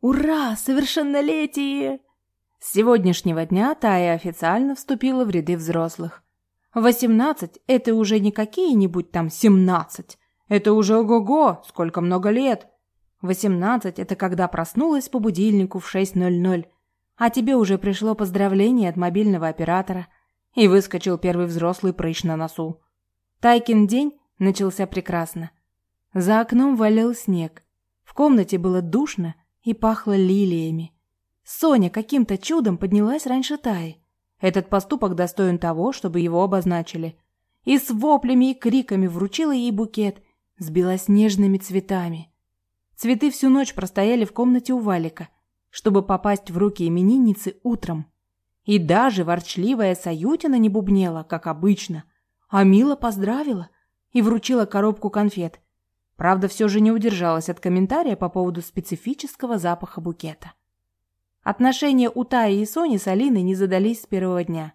Ура, совершеннолетие! С сегодняшнего дня Тая официально вступила в ряды взрослых. Восемнадцать – это уже не какие-нибудь там семнадцать. Это уже ого-го, сколько много лет. Восемнадцать – это когда проснулась по будильнику в 6.00, а тебе уже пришло поздравление от мобильного оператора, и выскочил первый взрослый прыщ на носу. Тайкин день начался прекрасно. За окном валил снег. В комнате было душно и пахло лилиями. Соня каким-то чудом поднялась раньше Таи. Этот поступок достоин того, чтобы его обозначили. И с воплями и криками вручила ей букет с белоснежными цветами. Цветы всю ночь простояли в комнате у Валика, чтобы попасть в руки именинницы утром. И даже ворчливая Саютина не бубнела, как обычно, а мило поздравила и вручила коробку конфет. Правда, все же не удержалась от комментария по поводу специфического запаха букета. Отношения у Таи и Сони с Алиной не задались с первого дня.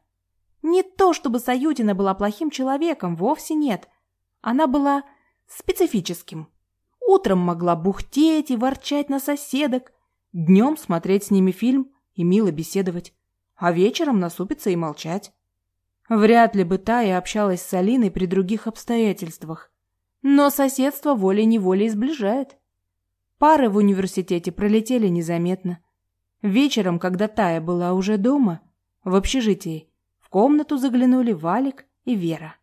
Не то, чтобы Саютина была плохим человеком, вовсе нет. Она была специфическим. Утром могла бухтеть и ворчать на соседок, днем смотреть с ними фильм и мило беседовать, а вечером насупиться и молчать. Вряд ли бы Тая общалась с Алиной при других обстоятельствах. Но соседство волей-неволей сближает. Пары в университете пролетели незаметно. Вечером, когда Тая была уже дома, в общежитии, в комнату заглянули Валик и Вера.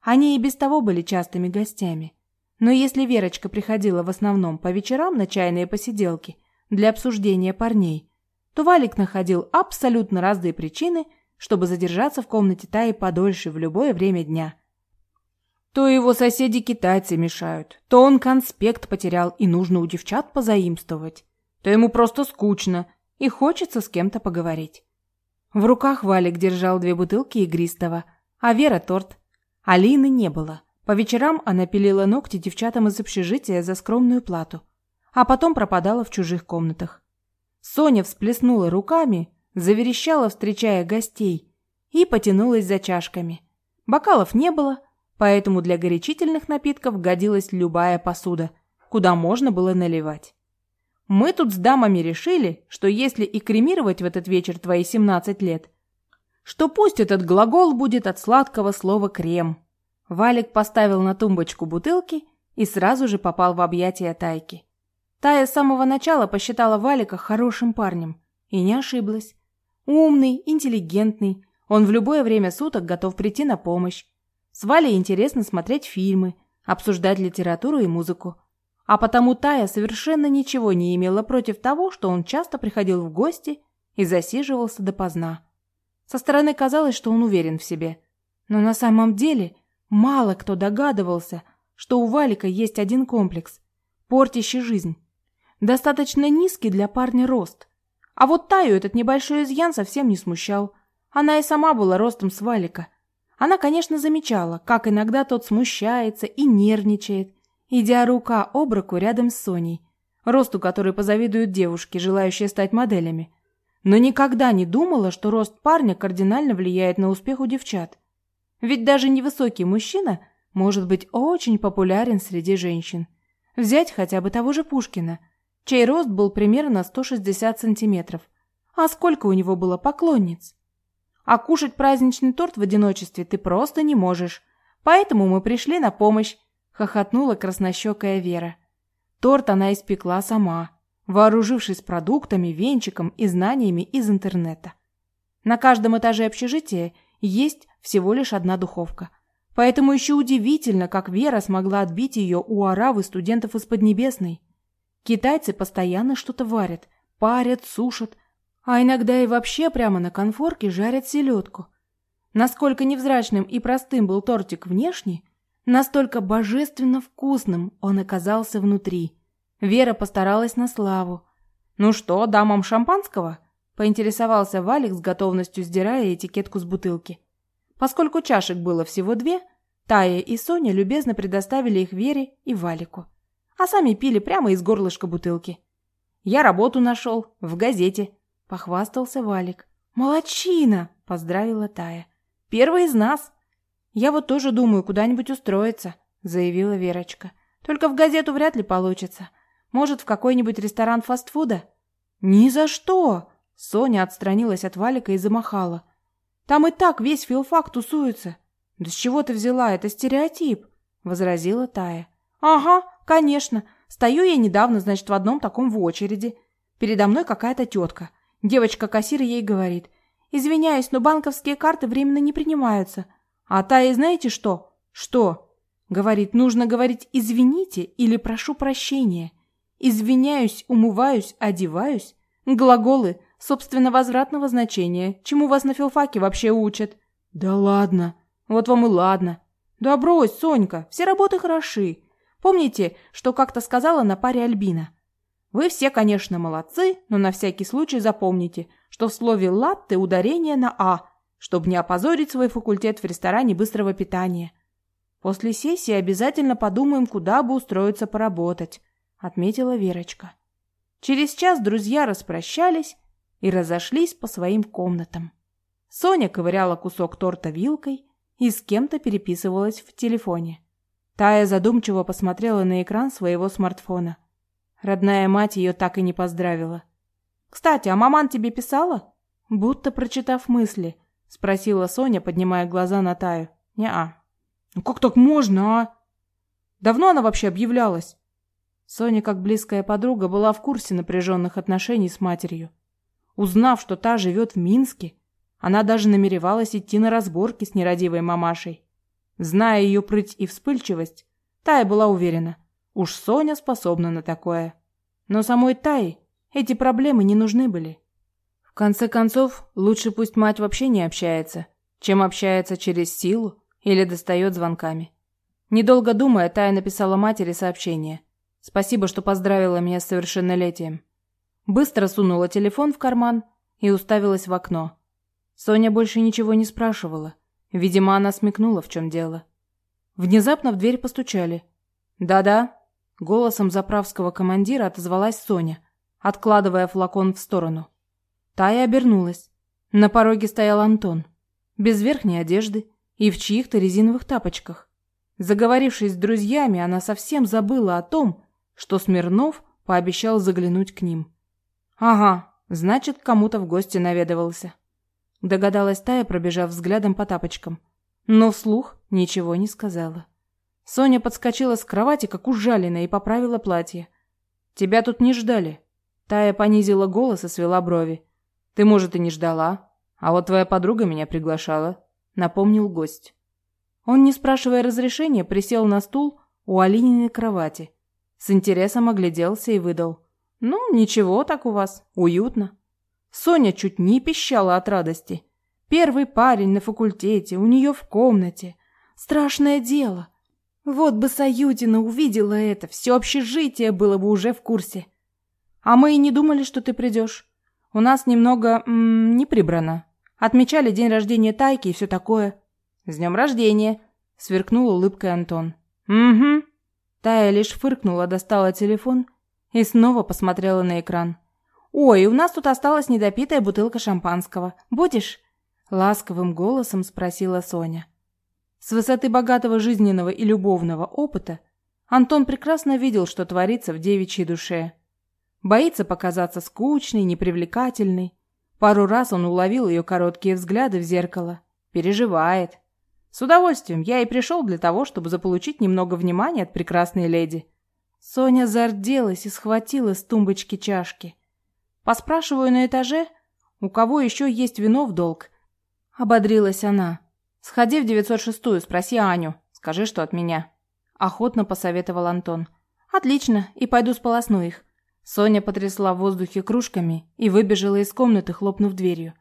Они и без того были частыми гостями. Но если Верочка приходила в основном по вечерам на чайные посиделки для обсуждения парней, то Валик находил абсолютно разные причины, чтобы задержаться в комнате Таи подольше в любое время дня. То его соседи-китайцы мешают, то он конспект потерял и нужно у девчат позаимствовать, то ему просто скучно, и хочется с кем-то поговорить. В руках Валик держал две бутылки игристого, а Вера торт. Алины не было. По вечерам она пилила ногти девчатам из общежития за скромную плату, а потом пропадала в чужих комнатах. Соня всплеснула руками, заверещала, встречая гостей, и потянулась за чашками. Бокалов не было, поэтому для горячительных напитков годилась любая посуда, куда можно было наливать. Мы тут с дамами решили, что если и кремировать в этот вечер твои 17 лет, что пусть этот глагол будет от сладкого слова «крем». Валик поставил на тумбочку бутылки и сразу же попал в объятия Тайки. Тая с самого начала посчитала Валика хорошим парнем. И не ошиблась. Умный, интеллигентный, он в любое время суток готов прийти на помощь. С Валей интересно смотреть фильмы, обсуждать литературу и музыку. А потому Тая совершенно ничего не имела против того, что он часто приходил в гости и засиживался допоздна. Со стороны казалось, что он уверен в себе. Но на самом деле мало кто догадывался, что у Валика есть один комплекс, портящий жизнь. Достаточно низкий для парня рост. А вот Таю этот небольшой изъян совсем не смущал. Она и сама была ростом с Валика. Она, конечно, замечала, как иногда тот смущается и нервничает, идя рука об руку рядом с Соней, росту которой позавидуют девушки, желающие стать моделями. Но никогда не думала, что рост парня кардинально влияет на успех у девчат. Ведь даже невысокий мужчина может быть очень популярен среди женщин. Взять хотя бы того же Пушкина, чей рост был примерно 160 сантиметров. А сколько у него было поклонниц? А кушать праздничный торт в одиночестве ты просто не можешь. Поэтому мы пришли на помощь хохотнула краснощекая Вера. Торт она испекла сама, вооружившись продуктами, венчиком и знаниями из интернета. На каждом этаже общежития есть всего лишь одна духовка. Поэтому еще удивительно, как Вера смогла отбить ее у оравы студентов из Поднебесной. Китайцы постоянно что-то варят, парят, сушат, а иногда и вообще прямо на конфорке жарят селедку. Насколько невзрачным и простым был тортик внешне, Настолько божественно вкусным он оказался внутри. Вера постаралась на славу. «Ну что, дамам шампанского?» – поинтересовался Валик с готовностью сдирая этикетку с бутылки. Поскольку чашек было всего две, Тая и Соня любезно предоставили их Вере и Валику, а сами пили прямо из горлышка бутылки. «Я работу нашел, в газете», – похвастался Валик. «Молодчина!» – поздравила Тая. «Первый из нас!» «Я вот тоже думаю куда-нибудь устроиться», — заявила Верочка. «Только в газету вряд ли получится. Может, в какой-нибудь ресторан фастфуда?» «Ни за что!» Соня отстранилась от Валика и замахала. «Там и так весь филфак тусуется». «Да с чего ты взяла? Это стереотип», — возразила Тая. «Ага, конечно. Стою я недавно, значит, в одном таком в очереди. Передо мной какая-то тетка. Девочка-кассир ей говорит. «Извиняюсь, но банковские карты временно не принимаются». А Тая знаете что? Что? Говорит, нужно говорить «извините» или «прошу прощения». Извиняюсь, умываюсь, одеваюсь. Глаголы собственно возвратного значения. Чему вас на филфаке вообще учат? Да ладно. Вот вам и ладно. Да Сонька, все работы хороши. Помните, что как-то сказала на паре Альбина? Вы все, конечно, молодцы, но на всякий случай запомните, что в слове «латте» ударение на «а», чтобы не опозорить свой факультет в ресторане быстрого питания. После сессии обязательно подумаем, куда бы устроиться поработать, отметила Верочка. Через час друзья распрощались и разошлись по своим комнатам. Соня ковыряла кусок торта вилкой и с кем-то переписывалась в телефоне. Тая задумчиво посмотрела на экран своего смартфона. Родная мать ее так и не поздравила. «Кстати, а маман тебе писала?» Будто прочитав мысли, спросила Соня, поднимая глаза на Таю. «Не-а». «Ну как так можно, а? Давно она вообще объявлялась?» Соня, как близкая подруга, была в курсе напряженных отношений с матерью. Узнав, что та живет в Минске, она даже намеревалась идти на разборки с нерадивой мамашей. Зная ее прыть и вспыльчивость, Тая была уверена, уж Соня способна на такое. Но самой Тае эти проблемы не нужны были. В конце концов, лучше пусть мать вообще не общается, чем общается через силу или достает звонками. Недолго думая, Тая написала матери сообщение. «Спасибо, что поздравила меня с совершеннолетием. Быстро сунула телефон в карман и уставилась в окно. Соня больше ничего не спрашивала. Видимо, она смекнула, в чем дело. Внезапно в дверь постучали. «Да-да», — голосом заправского командира отозвалась Соня, откладывая флакон в сторону. Тая обернулась. На пороге стоял Антон. Без верхней одежды и в чьих-то резиновых тапочках. Заговорившись с друзьями, она совсем забыла о том, что Смирнов пообещал заглянуть к ним. Ага, значит, кому-то в гости наведывался. Догадалась Тая, пробежав взглядом по тапочкам. Но вслух ничего не сказала. Соня подскочила с кровати, как ужаленная, и поправила платье. «Тебя тут не ждали». Тая понизила голос и свела брови. «Ты, может, и не ждала, а вот твоя подруга меня приглашала», — напомнил гость. Он, не спрашивая разрешения, присел на стул у Алининой кровати. С интересом огляделся и выдал. «Ну, ничего так у вас. Уютно». Соня чуть не пищала от радости. Первый парень на факультете, у нее в комнате. Страшное дело. Вот бы Саютина увидела это, все общежитие было бы уже в курсе. А мы и не думали, что ты придешь. У нас немного м -м, не прибрано. Отмечали день рождения Тайки и все такое. С днем рождения, сверкнул улыбкой Антон. Угу. Тая лишь фыркнула, достала телефон и снова посмотрела на экран. «Ой, у нас тут осталась недопитая бутылка шампанского. Будешь?» Ласковым голосом спросила Соня. С высоты богатого жизненного и любовного опыта Антон прекрасно видел, что творится в девичьей душе. Боится показаться скучной, непривлекательной. Пару раз он уловил ее короткие взгляды в зеркало. Переживает. С удовольствием я и пришел для того, чтобы заполучить немного внимания от прекрасной леди. Соня зарделась и схватила с тумбочки чашки. Поспрашиваю на этаже, у кого еще есть вино в долг. Ободрилась она. Сходи в 906-ю, спроси Аню. Скажи, что от меня. Охотно посоветовал Антон. Отлично, и пойду сполосну их. Соня потрясла в воздухе кружками и выбежала из комнаты, хлопнув дверью.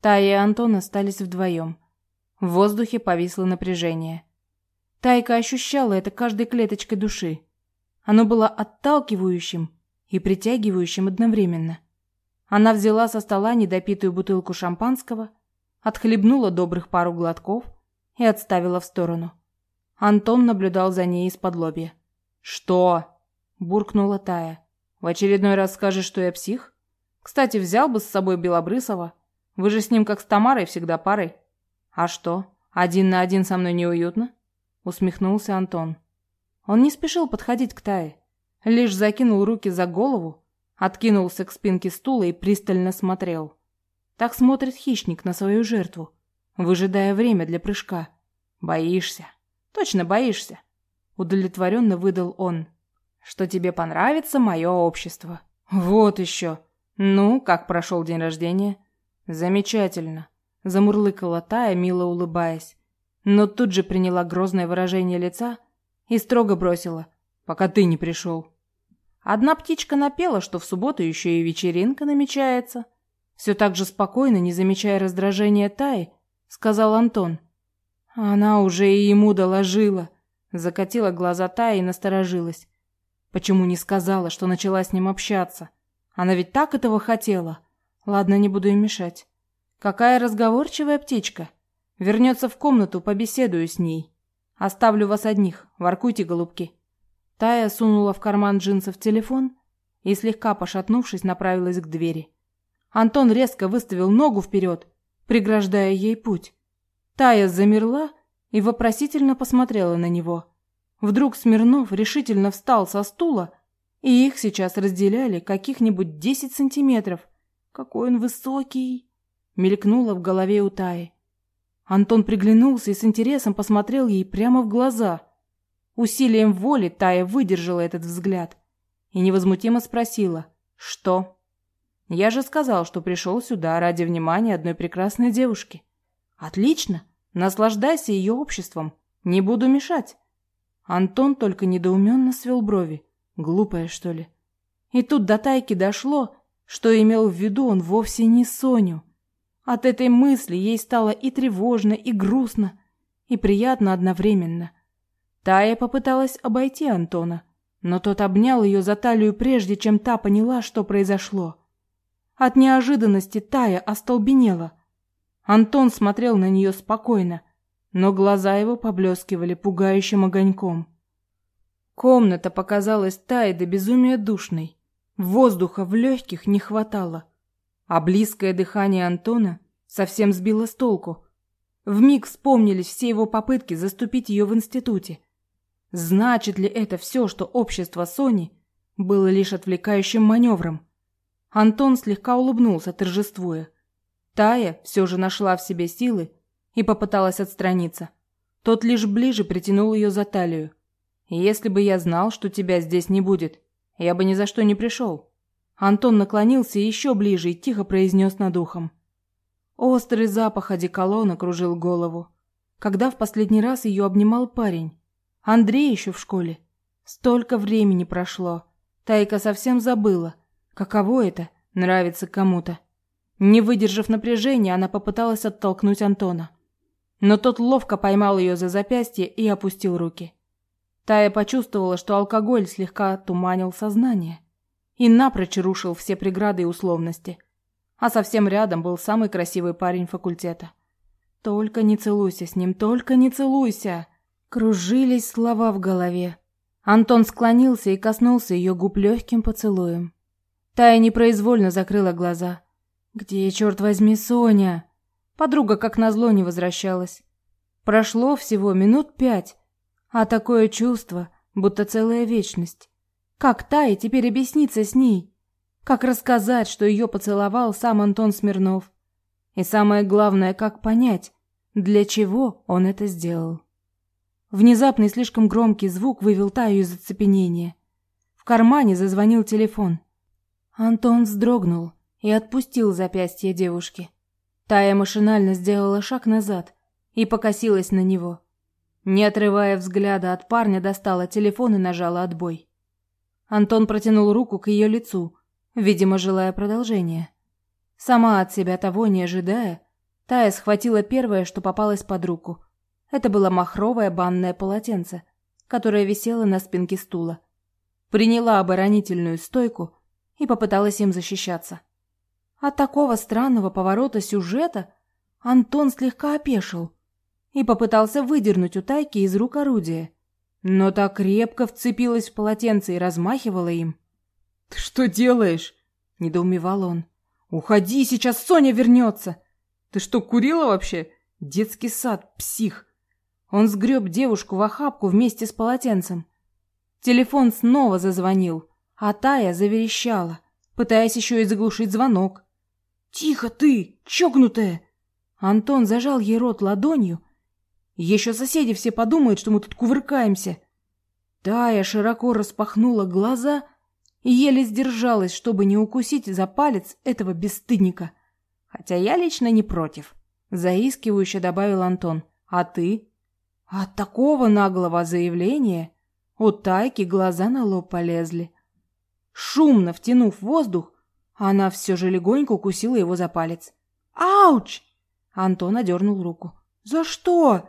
Тая и Антон остались вдвоем. В воздухе повисло напряжение. Тайка ощущала это каждой клеточкой души. Оно было отталкивающим и притягивающим одновременно. Она взяла со стола недопитую бутылку шампанского, отхлебнула добрых пару глотков и отставила в сторону. Антон наблюдал за ней из-под лобья. «Что?» – буркнула Тая. «В очередной раз скажешь, что я псих? Кстати, взял бы с собой Белобрысова. Вы же с ним как с Тамарой всегда парой». «А что, один на один со мной неуютно?» – усмехнулся Антон. Он не спешил подходить к Тае, лишь закинул руки за голову, Откинулся к спинке стула и пристально смотрел. Так смотрит хищник на свою жертву, выжидая время для прыжка. Боишься? Точно боишься? Удовлетворенно выдал он. Что тебе понравится мое общество. Вот еще. Ну, как прошел день рождения? Замечательно. Замурлыкала Тая, мило улыбаясь. Но тут же приняла грозное выражение лица и строго бросила. Пока ты не пришел. Одна птичка напела, что в субботу еще и вечеринка намечается. Все так же спокойно, не замечая раздражения Таи, сказал Антон. Она уже и ему доложила. Закатила глаза Тая и насторожилась. Почему не сказала, что начала с ним общаться? Она ведь так этого хотела. Ладно, не буду им мешать. Какая разговорчивая птичка. Вернется в комнату, побеседую с ней. Оставлю вас одних. Воркуйте, голубки. Тая сунула в карман джинсов телефон и слегка пошатнувшись, направилась к двери. Антон резко выставил ногу вперед, преграждая ей путь. Тая замерла и вопросительно посмотрела на него. Вдруг Смирнов решительно встал со стула, и их сейчас разделяли каких-нибудь десять сантиметров. Какой он высокий! Мелькнуло в голове у Таи. Антон приглянулся и с интересом посмотрел ей прямо в глаза. Усилием воли Тая выдержала этот взгляд и невозмутимо спросила «Что?». «Я же сказал, что пришел сюда ради внимания одной прекрасной девушки». Отлично. Наслаждайся ее обществом. Не буду мешать. Антон только недоуменно свел брови. Глупая, что ли? И тут до Тайки дошло, что имел в виду он вовсе не Соню. От этой мысли ей стало и тревожно, и грустно, и приятно одновременно. Тая попыталась обойти Антона, но тот обнял ее за талию прежде, чем та поняла, что произошло. От неожиданности Тая остолбенела – Антон смотрел на нее спокойно, но глаза его поблескивали пугающим огоньком. Комната показалась Тае до безумия душной. Воздуха в легких не хватало, а близкое дыхание Антона совсем сбило с толку. Вмиг вспомнились все его попытки заступить ее в институте. Значит ли это все, что общество Сони было лишь отвлекающим маневром? Антон слегка улыбнулся, торжествуя. Тая все же нашла в себе силы и попыталась отстраниться. Тот лишь ближе притянул ее за талию. «Если бы я знал, что тебя здесь не будет, я бы ни за что не пришел». Антон наклонился еще ближе и тихо произнес над ухом. Острый запах одеколона кружил голову. Когда в последний раз ее обнимал парень? Андрей еще в школе. Столько времени прошло. Тайка совсем забыла, каково это – нравится кому-то. Не выдержав напряжения, она попыталась оттолкнуть Антона. Но тот ловко поймал ее за запястье и опустил руки. Тая почувствовала, что алкоголь слегка туманил сознание и напрочь рушил все преграды и условности. А совсем рядом был самый красивый парень факультета. «Только не целуйся с ним, только не целуйся!» Кружились слова в голове. Антон склонился и коснулся ее губ легким поцелуем. Тая непроизвольно закрыла глаза – где, черт возьми, Соня? Подруга, как назло, не возвращалась. Прошло всего минут пять, а такое чувство, будто целая вечность. Как Тае теперь объясниться с ней? Как рассказать, что ее поцеловал сам Антон Смирнов? И самое главное, как понять, для чего он это сделал? Внезапный слишком громкий звук вывел Таю из оцепенения. В кармане зазвонил телефон. Антон вздрогнул и отпустил запястье девушки. Тая машинально сделала шаг назад и покосилась на него. Не отрывая взгляда от парня, достала телефон и нажала отбой. Антон протянул руку к ее лицу, видимо, желая продолжения. Сама от себя того не ожидая, Тая схватила первое, что попалось под руку. Это было махровое банное полотенце, которое висело на спинке стула. Приняла оборонительную стойку и попыталась им защищаться. От такого странного поворота сюжета Антон слегка опешил и попытался выдернуть у Тайки из рук орудие, но так крепко вцепилась в полотенце и размахивала им. «Ты что делаешь?» – недоумевал он. «Уходи, сейчас Соня вернется!» «Ты что, курила вообще? Детский сад, псих!» Он сгреб девушку в охапку вместе с полотенцем. Телефон снова зазвонил, а Тая заверещала – пытаясь еще и заглушить звонок. «Тихо ты, чокнутая!» Антон зажал ей рот ладонью. «Еще соседи все подумают, что мы тут кувыркаемся!» Тая широко распахнула глаза и еле сдержалась, чтобы не укусить за палец этого бесстыдника. Хотя я лично не против. Заискивающе добавил Антон. А ты? От такого наглого заявления у Тайки глаза на лоб полезли. Шумно втянув воздух, она все же легонько укусила его за палец. «Ауч!» Антон одернул руку. «За что?»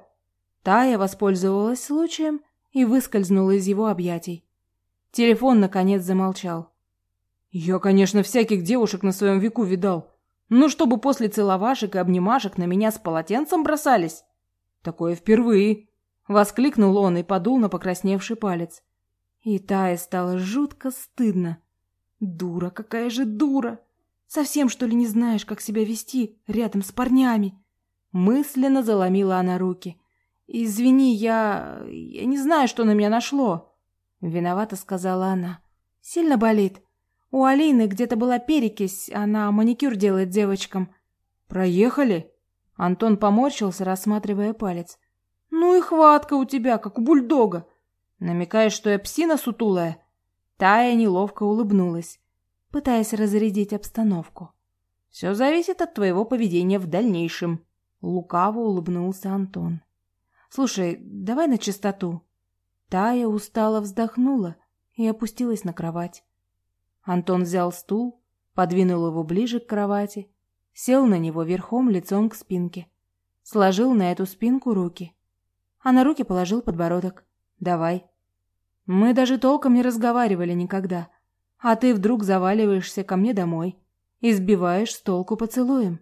Тая воспользовалась случаем и выскользнула из его объятий. Телефон, наконец, замолчал. «Я, конечно, всяких девушек на своем веку видал. Но чтобы после целовашек и обнимашек на меня с полотенцем бросались? Такое впервые!» Воскликнул он и подул на покрасневший палец. И Тае стало жутко стыдно. Дура, какая же дура! Совсем, что ли, не знаешь, как себя вести рядом с парнями? Мысленно заломила она руки. «Извини, я... я не знаю, что на меня нашло». Виновато сказала она. «Сильно болит. У Алины где-то была перекись, она маникюр делает девочкам». «Проехали?» Антон поморщился, рассматривая палец. «Ну и хватка у тебя, как у бульдога. Намекаешь, что я псина сутулая?» Тая неловко улыбнулась, пытаясь разрядить обстановку. «Все зависит от твоего поведения в дальнейшем», — лукаво улыбнулся Антон. «Слушай, давай на чистоту». Тая устало вздохнула и опустилась на кровать. Антон взял стул, подвинул его ближе к кровати, сел на него верхом лицом к спинке, сложил на эту спинку руки, а на руки положил подбородок. «Давай». Мы даже толком не разговаривали никогда, а ты вдруг заваливаешься ко мне домой и сбиваешь с толку поцелуем.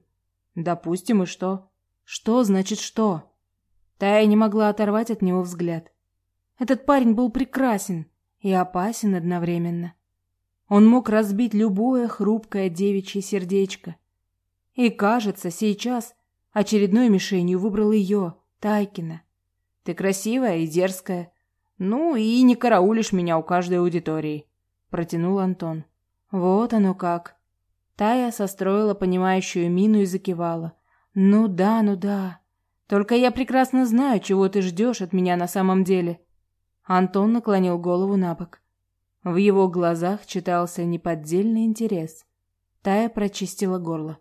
Допустим, и что? Что значит что? Тая не могла оторвать от него взгляд. Этот парень был прекрасен и опасен одновременно. Он мог разбить любое хрупкое девичье сердечко. И, кажется, сейчас очередной мишенью выбрал ее, Тайкина. Ты красивая и дерзкая. Ну и не караулишь меня у каждой аудитории, протянул Антон. Вот оно как. Тая состроила понимающую мину и закивала. Ну да, ну да. Только я прекрасно знаю, чего ты ждешь от меня на самом деле. Антон наклонил голову на бок. В его глазах читался неподдельный интерес. Тая прочистила горло.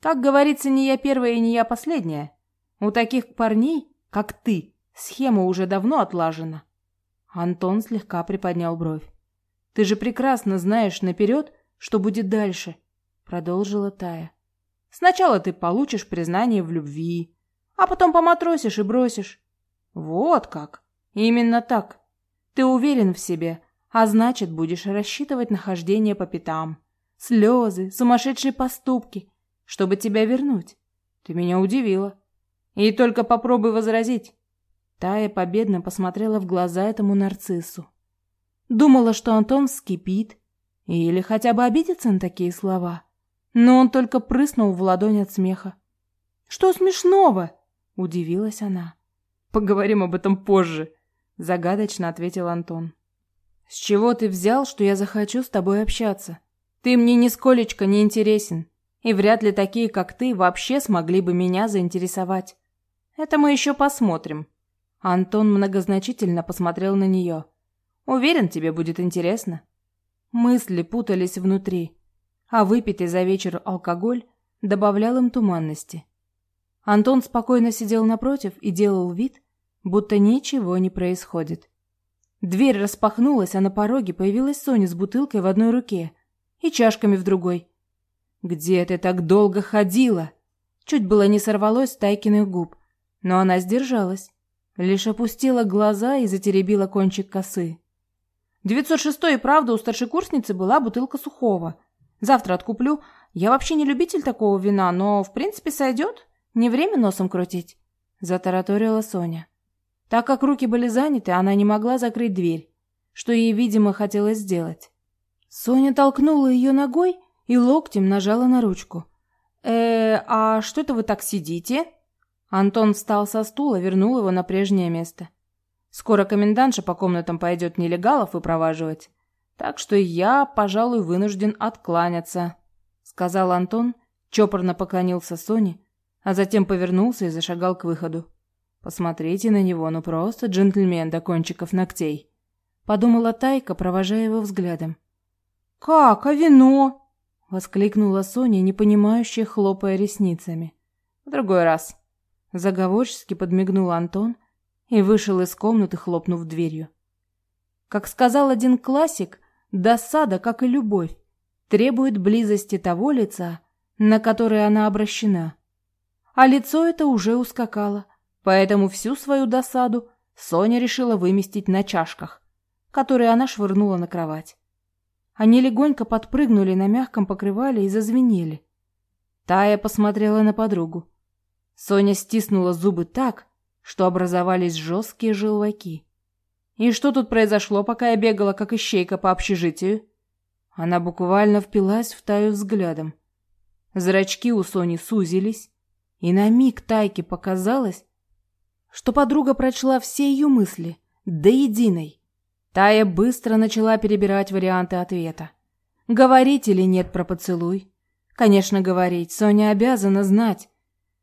Как говорится, не я первая и не я последняя. У таких парней, как ты, схема уже давно отлажена. Антон слегка приподнял бровь. Ты же прекрасно знаешь наперед, что будет дальше, продолжила Тая. Сначала ты получишь признание в любви, а потом поматросишь и бросишь. Вот как. Именно так. Ты уверен в себе, а значит, будешь рассчитывать нахождение по пятам. Слезы, сумасшедшие поступки, чтобы тебя вернуть. Ты меня удивила. И только попробуй возразить. Тая победно посмотрела в глаза этому нарциссу. Думала, что Антон вскипит или хотя бы обидится на такие слова. Но он только прыснул в ладонь от смеха. «Что смешного?» Удивилась она. «Поговорим об этом позже», — загадочно ответил Антон. «С чего ты взял, что я захочу с тобой общаться? Ты мне нисколечко не интересен, и вряд ли такие, как ты, вообще смогли бы меня заинтересовать. Это мы еще посмотрим». Антон многозначительно посмотрел на нее. «Уверен, тебе будет интересно». Мысли путались внутри, а выпитый за вечер алкоголь добавлял им туманности. Антон спокойно сидел напротив и делал вид, будто ничего не происходит. Дверь распахнулась, а на пороге появилась Соня с бутылкой в одной руке и чашками в другой. «Где ты так долго ходила?» Чуть было не сорвалось с Тайкиных губ, но она сдержалась, лишь опустила глаза и затеребила кончик косы. «906 и правда у старшекурсницы была бутылка сухого. Завтра откуплю. Я вообще не любитель такого вина, но в принципе сойдет». Не время носом крутить, затараторила Соня. Так как руки были заняты, она не могла закрыть дверь, что ей, видимо, хотелось сделать. Соня толкнула ее ногой и локтем нажала на ручку. Э, а что это вы так сидите? Антон встал со стула, вернул его на прежнее место. Скоро комендантша по комнатам пойдет нелегалов выпроваживать. Так что я, пожалуй, вынужден откланяться, сказал Антон, чопорно поклонился Соне, а затем повернулся и зашагал к выходу. Посмотрите на него, ну просто джентльмен до кончиков ногтей, подумала Тайка, провожая его взглядом. Как, а вино? воскликнула Соня, непонимающе хлопая ресницами. В другой раз, заговорчески подмигнул Антон и вышел из комнаты, хлопнув дверью. Как сказал один классик, Досада, как и любовь, требует близости того лица, на которое она обращена. А лицо это уже ускакало, поэтому всю свою досаду Соня решила выместить на чашках, которые она швырнула на кровать. Они легонько подпрыгнули на мягком покрывале и зазвенели. Тая посмотрела на подругу. Соня стиснула зубы так, что образовались жесткие желваки. И что тут произошло, пока я бегала как ищейка по общежитию? Она буквально впилась в Таю взглядом. Зрачки у Сони сузились, и на миг Тайке показалось, что подруга прочла все ее мысли до единой. Тая быстро начала перебирать варианты ответа. Говорить или нет про поцелуй? Конечно, говорить. Соня обязана знать.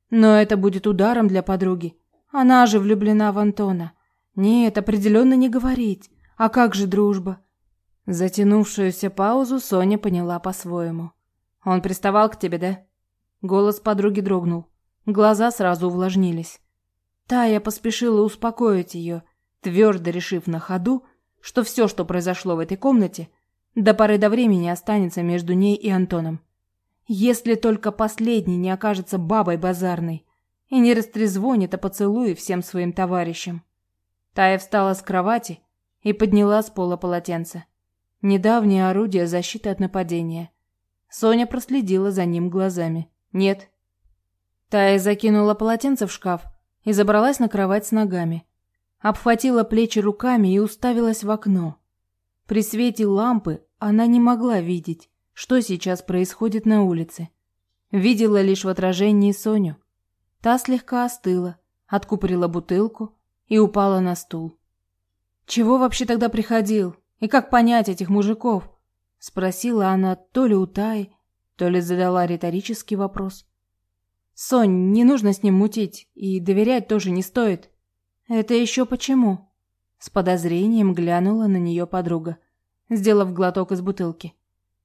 Но это будет ударом для подруги. Она же влюблена в Антона. Нет, определенно не говорить. А как же дружба? Затянувшуюся паузу Соня поняла по-своему. Он приставал к тебе, да? Голос подруги дрогнул. Глаза сразу увлажнились. Тая поспешила успокоить ее, твердо решив на ходу, что все, что произошло в этой комнате, до поры до времени останется между ней и Антоном. Если только последний не окажется бабой базарной и не растрезвонит о поцелуе всем своим товарищам. Тая встала с кровати и подняла с пола полотенце. Недавнее орудие защиты от нападения. Соня проследила за ним глазами. Нет. Тая закинула полотенце в шкаф и забралась на кровать с ногами. Обхватила плечи руками и уставилась в окно. При свете лампы она не могла видеть, что сейчас происходит на улице. Видела лишь в отражении Соню. Та слегка остыла, откупорила бутылку и упала на стул. Чего вообще тогда приходил? И как понять этих мужиков? спросила она то ли у Таи, то ли задала риторический вопрос. Сонь, не нужно с ним мутить, и доверять тоже не стоит. Это еще почему? С подозрением глянула на нее подруга, сделав глоток из бутылки.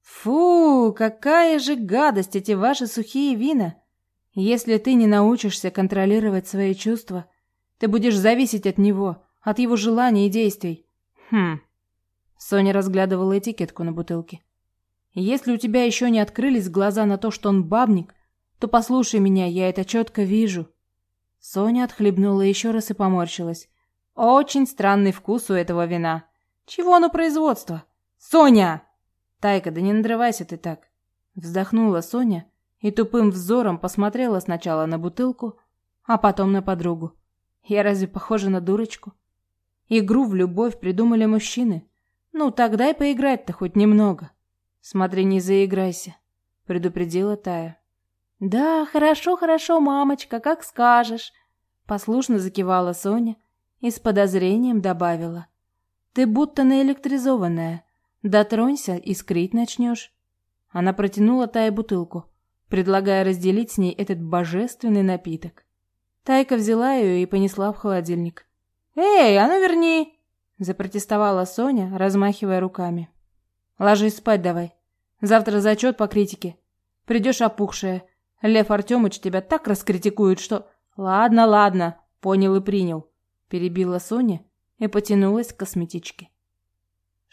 Фу, какая же гадость эти ваши сухие вина. Если ты не научишься контролировать свои чувства, ты будешь зависеть от него, от его желаний и действий. Хм. Соня разглядывала этикетку на бутылке. Если у тебя еще не открылись глаза на то, что он бабник, то послушай меня, я это четко вижу. Соня отхлебнула еще раз и поморщилась. Очень странный вкус у этого вина. Чего оно производство? Соня! Тайка, да не надрывайся ты так. Вздохнула Соня и тупым взором посмотрела сначала на бутылку, а потом на подругу. Я разве похожа на дурочку? Игру в любовь придумали мужчины. Ну, тогда и поиграть-то хоть немного. Смотри, не заиграйся, предупредила Тая. Да, хорошо, хорошо, мамочка, как скажешь, послушно закивала Соня и с подозрением добавила: Ты будто наэлектризованная. Дотронься, искрить начнешь. Она протянула Тае бутылку, предлагая разделить с ней этот божественный напиток. Тайка взяла ее и понесла в холодильник. «Эй, а ну верни!» – запротестовала Соня, размахивая руками. «Ложись спать давай. Завтра зачет по критике. Придешь опухшая. Лев Артемыч тебя так раскритикует, что...» «Ладно, ладно, понял и принял», – перебила Соня и потянулась к косметичке.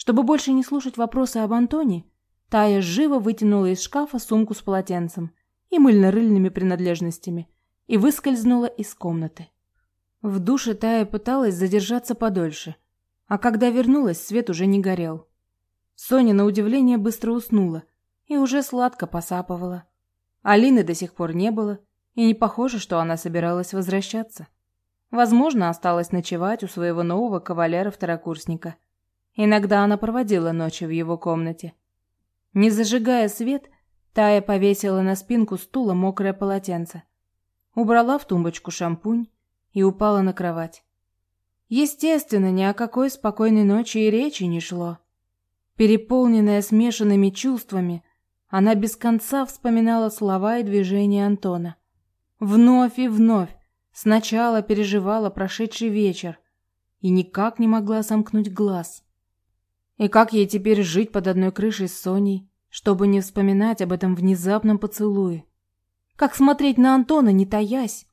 Чтобы больше не слушать вопросы об Антоне, Тая живо вытянула из шкафа сумку с полотенцем и мыльно-рыльными принадлежностями – и выскользнула из комнаты. В душе Тая пыталась задержаться подольше, а когда вернулась, свет уже не горел. Соня, на удивление, быстро уснула и уже сладко посапывала. Алины до сих пор не было, и не похоже, что она собиралась возвращаться. Возможно, осталась ночевать у своего нового кавалера-второкурсника. Иногда она проводила ночи в его комнате. Не зажигая свет, Тая повесила на спинку стула мокрое полотенце убрала в тумбочку шампунь и упала на кровать. Естественно, ни о какой спокойной ночи и речи не шло. Переполненная смешанными чувствами, она без конца вспоминала слова и движения Антона. Вновь и вновь сначала переживала прошедший вечер и никак не могла сомкнуть глаз. И как ей теперь жить под одной крышей с Соней, чтобы не вспоминать об этом внезапном поцелуе? Как смотреть на Антона, не таясь?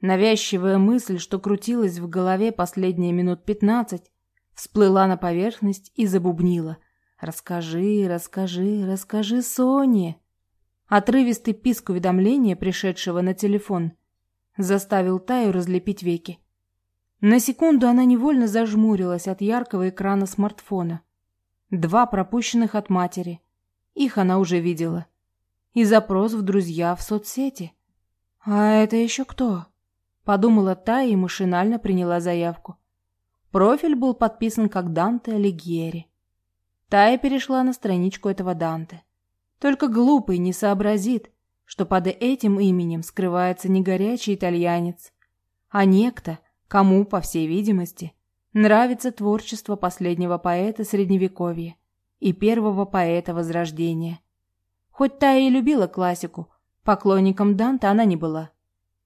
Навязчивая мысль, что крутилась в голове последние минут пятнадцать, всплыла на поверхность и забубнила – «Расскажи, расскажи, расскажи Соне!» Отрывистый писк уведомления, пришедшего на телефон, заставил Таю разлепить веки. На секунду она невольно зажмурилась от яркого экрана смартфона. Два пропущенных от матери. Их она уже видела. И запрос в друзья в соцсети. «А это еще кто?» Подумала Тая и машинально приняла заявку. Профиль был подписан как Данте Алигьери. Тая перешла на страничку этого Данте. Только глупый не сообразит, что под этим именем скрывается не горячий итальянец, а некто, кому, по всей видимости, нравится творчество последнего поэта Средневековья и первого поэта Возрождения. Хоть Тая и любила классику, поклонником Данте она не была.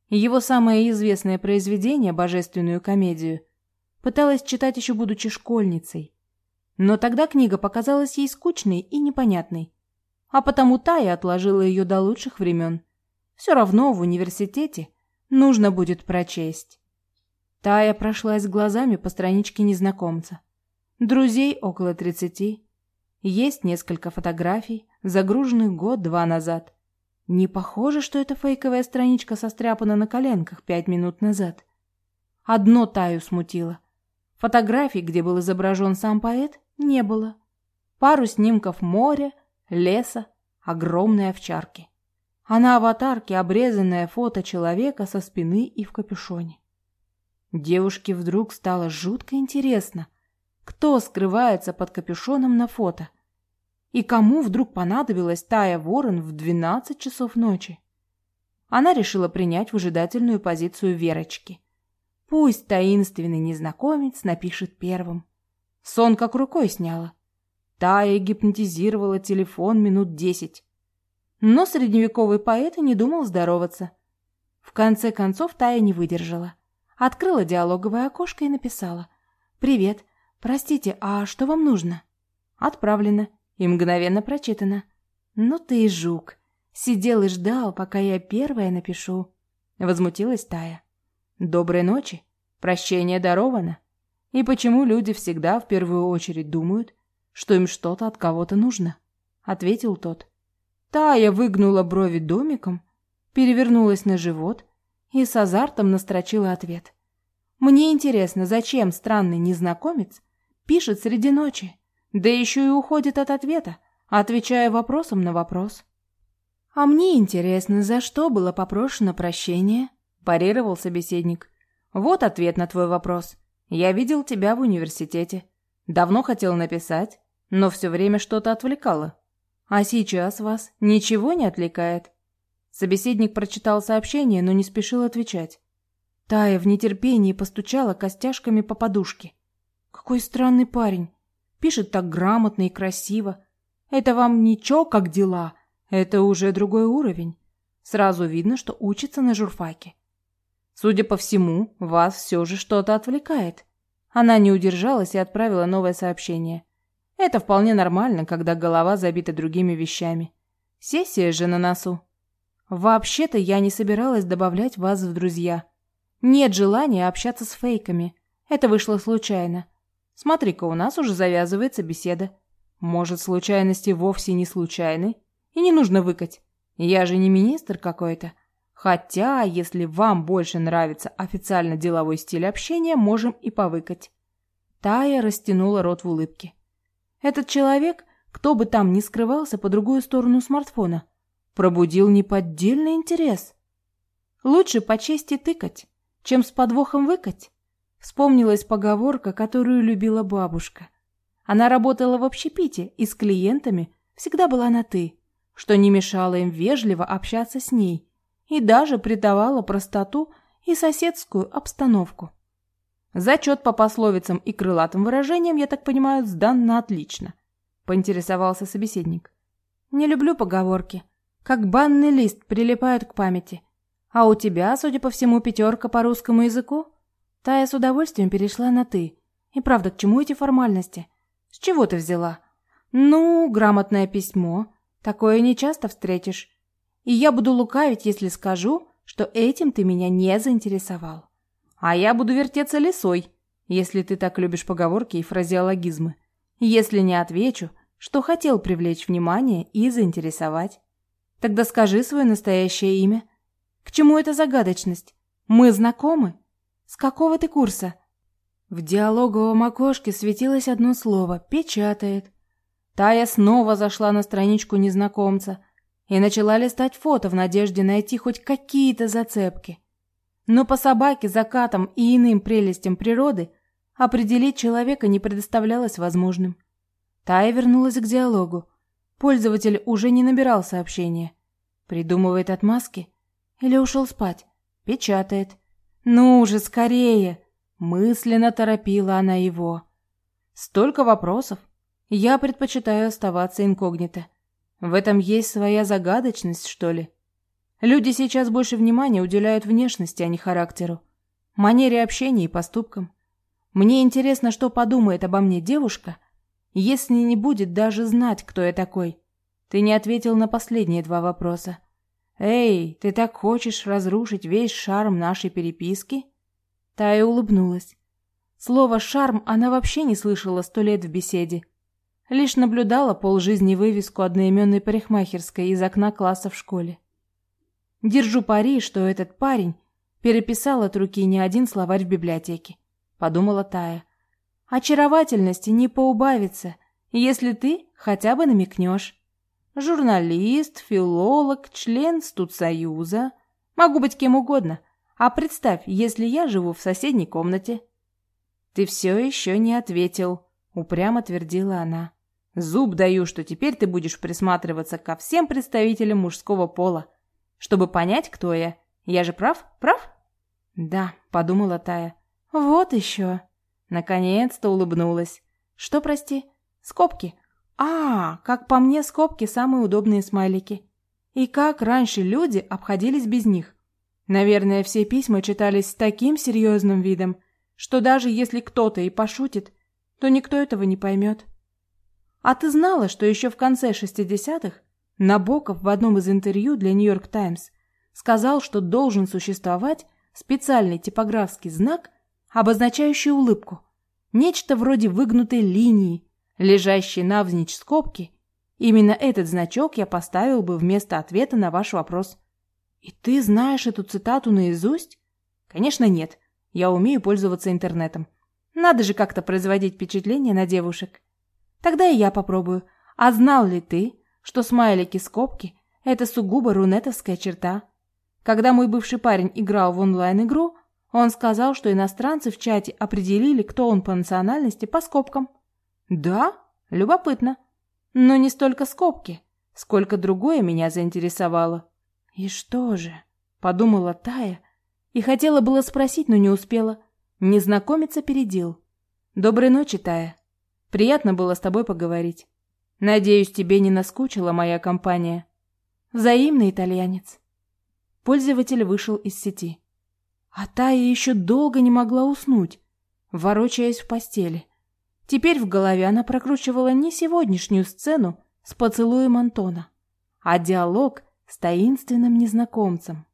Его самое известное произведение, Божественную комедию, пыталась читать еще будучи школьницей, но тогда книга показалась ей скучной и непонятной. А потому Тая отложила ее до лучших времен. Все равно в университете нужно будет прочесть. Тая прошлась глазами по страничке незнакомца. Друзей около тридцати. Есть несколько фотографий, загруженных год-два назад. Не похоже, что эта фейковая страничка состряпана на коленках пять минут назад. Одно Таю смутило. Фотографий, где был изображен сам поэт, не было. Пару снимков моря, леса, огромной овчарки. А на аватарке обрезанное фото человека со спины и в капюшоне. Девушке вдруг стало жутко интересно, кто скрывается под капюшоном на фото. И кому вдруг понадобилась Тая Ворон в 12 часов ночи? Она решила принять выжидательную позицию Верочки. Пусть таинственный незнакомец напишет первым. Сон как рукой сняла. Тая гипнотизировала телефон минут десять. Но средневековый поэт и не думал здороваться. В конце концов Тая не выдержала. Открыла диалоговое окошко и написала. «Привет. Простите, а что вам нужно?» Отправлено и мгновенно прочитано. «Ну ты и жук. Сидел и ждал, пока я первая напишу». Возмутилась Тая. «Доброй ночи. Прощение даровано. И почему люди всегда в первую очередь думают, что им что-то от кого-то нужно? Ответил тот. Тая выгнула брови домиком, перевернулась на живот и с азартом настрочила ответ. Мне интересно, зачем странный незнакомец пишет среди ночи, да еще и уходит от ответа, отвечая вопросом на вопрос. А мне интересно, за что было попрошено прощение, парировал собеседник. Вот ответ на твой вопрос. Я видел тебя в университете. Давно хотел написать, но все время что-то отвлекало. А сейчас вас ничего не отвлекает?» Собеседник прочитал сообщение, но не спешил отвечать. Тая в нетерпении постучала костяшками по подушке. «Какой странный парень. Пишет так грамотно и красиво. Это вам ничего, как дела. Это уже другой уровень. Сразу видно, что учится на журфаке. Судя по всему, вас все же что-то отвлекает. Она не удержалась и отправила новое сообщение. Это вполне нормально, когда голова забита другими вещами. Сессия же на носу. Вообще-то я не собиралась добавлять вас в друзья. Нет желания общаться с фейками. Это вышло случайно. Смотри-ка, у нас уже завязывается беседа. Может, случайности вовсе не случайны? И не нужно выкать. Я же не министр какой-то. Хотя, если вам больше нравится официально деловой стиль общения, можем и повыкать. Тая растянула рот в улыбке. Этот человек, кто бы там ни скрывался по другую сторону смартфона, пробудил неподдельный интерес. Лучше по чести тыкать, чем с подвохом выкать. Вспомнилась поговорка, которую любила бабушка. Она работала в общепите и с клиентами всегда была на «ты», что не мешало им вежливо общаться с ней – и даже придавала простоту и соседскую обстановку. Зачет по пословицам и крылатым выражениям, я так понимаю, сдан на отлично. поинтересовался собеседник. Не люблю поговорки. Как банный лист прилипают к памяти. А у тебя, судя по всему, пятерка по русскому языку? Тая с удовольствием перешла на «ты». И правда, к чему эти формальности? С чего ты взяла? Ну, грамотное письмо. Такое не часто встретишь. И я буду лукавить, если скажу, что этим ты меня не заинтересовал. А я буду вертеться лесой, если ты так любишь поговорки и фразеологизмы. Если не отвечу, что хотел привлечь внимание и заинтересовать. Тогда скажи свое настоящее имя. К чему эта загадочность? Мы знакомы? С какого ты курса? В диалоговом окошке светилось одно слово «печатает». Тая снова зашла на страничку незнакомца и начала листать фото в надежде найти хоть какие-то зацепки. Но по собаке, закатам и иным прелестям природы определить человека не предоставлялось возможным. Тая вернулась к диалогу. Пользователь уже не набирал сообщения. Придумывает отмазки или ушел спать? Печатает. «Ну уже скорее!» Мысленно торопила она его. «Столько вопросов. Я предпочитаю оставаться инкогнито. В этом есть своя загадочность, что ли? Люди сейчас больше внимания уделяют внешности, а не характеру, манере общения и поступкам. Мне интересно, что подумает обо мне девушка, если не будет даже знать, кто я такой. Ты не ответил на последние два вопроса. Эй, ты так хочешь разрушить весь шарм нашей переписки? Тая улыбнулась. Слово «шарм» она вообще не слышала сто лет в беседе. Лишь наблюдала полжизни вывеску одноименной парикмахерской из окна класса в школе. Держу пари, что этот парень переписал от руки не один словарь в библиотеке, подумала Тая. Очаровательности не поубавится, если ты хотя бы намекнешь. Журналист, филолог, член студсоюза. Могу быть кем угодно. А представь, если я живу в соседней комнате. Ты все еще не ответил, упрямо твердила она. Зуб даю, что теперь ты будешь присматриваться ко всем представителям мужского пола, чтобы понять, кто я. Я же прав? Прав? Да, подумала Тая. Вот еще. Наконец-то улыбнулась. Что, прости? Скобки. А, как по мне, скобки самые удобные смайлики. И как раньше люди обходились без них. Наверное, все письма читались с таким серьезным видом, что даже если кто-то и пошутит, то никто этого не поймет. А ты знала, что еще в конце 60-х Набоков в одном из интервью для Нью-Йорк Таймс сказал, что должен существовать специальный типографский знак, обозначающий улыбку, нечто вроде выгнутой линии, лежащий навзничь скобки, именно этот значок я поставил бы вместо ответа на ваш вопрос. И ты знаешь эту цитату наизусть? Конечно, нет. Я умею пользоваться интернетом. Надо же как-то производить впечатление на девушек. Тогда и я попробую. А знал ли ты, что смайлики-скобки – это сугубо рунетовская черта? Когда мой бывший парень играл в онлайн-игру, он сказал, что иностранцы в чате определили, кто он по национальности, по скобкам – да, любопытно. Но не столько скобки, сколько другое меня заинтересовало. И что же? Подумала Тая и хотела было спросить, но не успела. Незнакомец опередил. Доброй ночи, Тая. Приятно было с тобой поговорить. Надеюсь, тебе не наскучила моя компания. Взаимный итальянец. Пользователь вышел из сети. А Тая еще долго не могла уснуть, ворочаясь в постели. Теперь в голове она прокручивала не сегодняшнюю сцену с поцелуем Антона, а диалог с таинственным незнакомцем.